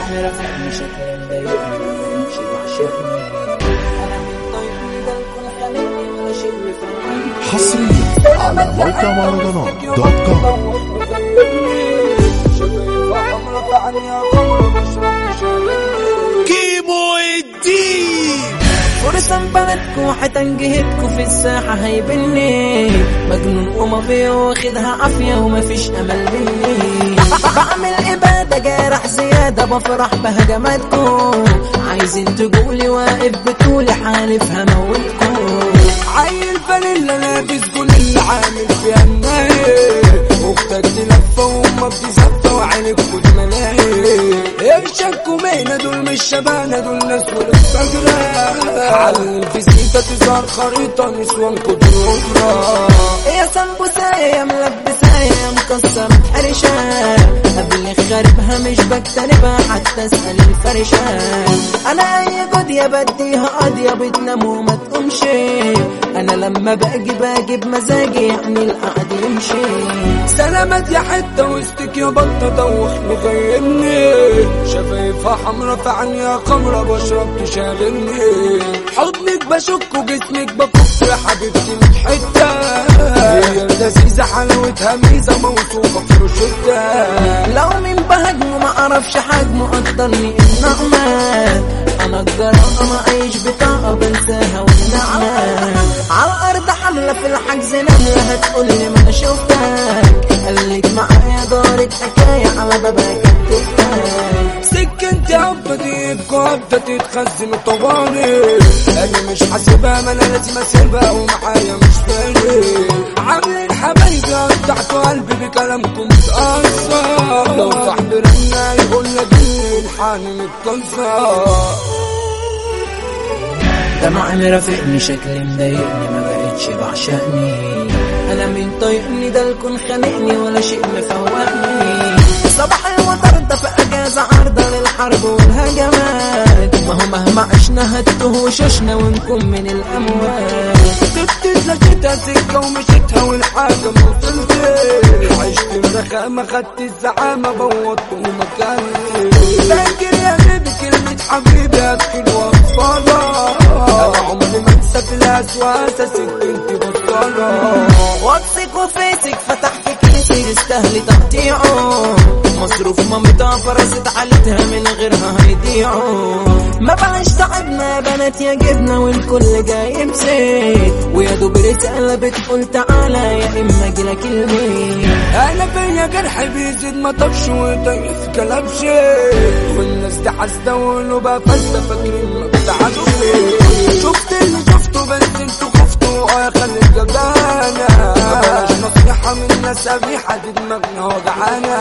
فهمي شكل مضايقني يمشي أنا من طيبني ده الكل ولا شيء مفهمني حصريا على موقع دوت كوم كيمو الدين فرصة بلدكو حتنجهدكو في الساحة هيبني مجنون ومضي واخدها عافية ومفيش أمل مني بعمل زيادة بفرح بهجماتكو عايزين تقولي واقف بطولي حالف هموتكو عيل فانيلا لابس كل اللي عامل فيها النايل أختك تلفة وأمك تزفة وعينك كل ملاهي ارشكوا مهنة دول مش شبانة دول ناس فجرة علم في سيكة تظهر خريطة نسوان كتر أخرى بكتربها حتى اسأل الفرشة. أنا أي قضية بديها قضية بتنام وما تقومش. أنا لما باجي باجي بمزاجي يعني القعد يمشي. سلامات يا حتة وسطك يا بطة دوخ مغيرني شفايفها حمرا في عينيها خمرة بشرب تشاغلني. حضنك بشك وجسمك بكف يا حبيبتي من حتة. لذيذة حلاوتها ميزة موصوفة في روشتها لو من بهجمه ما أعرفش حجمه قدرني النعمة أنا الجراءة ما أعيش بطاقة بنساها والنعمة على الأرض حملة في الحجز نملة هتقولي ما أنا شفتك قالت معايا دارت حكاية على بابك كتبتك سكنت عبدي بقبضة تتخزن طوالي. أنا مش حاسبها ما أنا لازم اسيبها ومعايا مش فارق عاملين حبايبي قطعتوا قلبي بكلامكم متأثر لو صاحبي رنا يقول لك الحاني متكسر. دمع مرافقني شكلي مضايقني ما بقتش بعشقني. أنا من طايقني ده الكون خانقني ولا شيء مفوقني. صباح الوتر ده في أجازة عارضة للحرب. عشنا هتوه وشوشنا ونكون من الاموات سبت لقيتها سكة ومشيتها والحاجة ما وصلتش عشت الرخامة خدت الزعامة بوظت مكاني فاكر يا بيبي كلمة حبيبي وصفالة أنا عمري ما أنسى في الأسواسة سكنتي بطالة. واتسك وفيسك فتح في كيسي يستاهلي تقطيعه. مصروف مامتها فرست علتها من غيرها هيضيعوا ما بقاش تعبنا بنات يا جبنا والكل جاي بزيت ويا دوب رسالة بتقول تعالى يا إما اجيلك البيت أنا فيا جرح بيزيد ما طبش وطيف كلبش والناس دي حاسده وقلوبها فاسده فاكرين قبيحه دي دماغنا وجعانه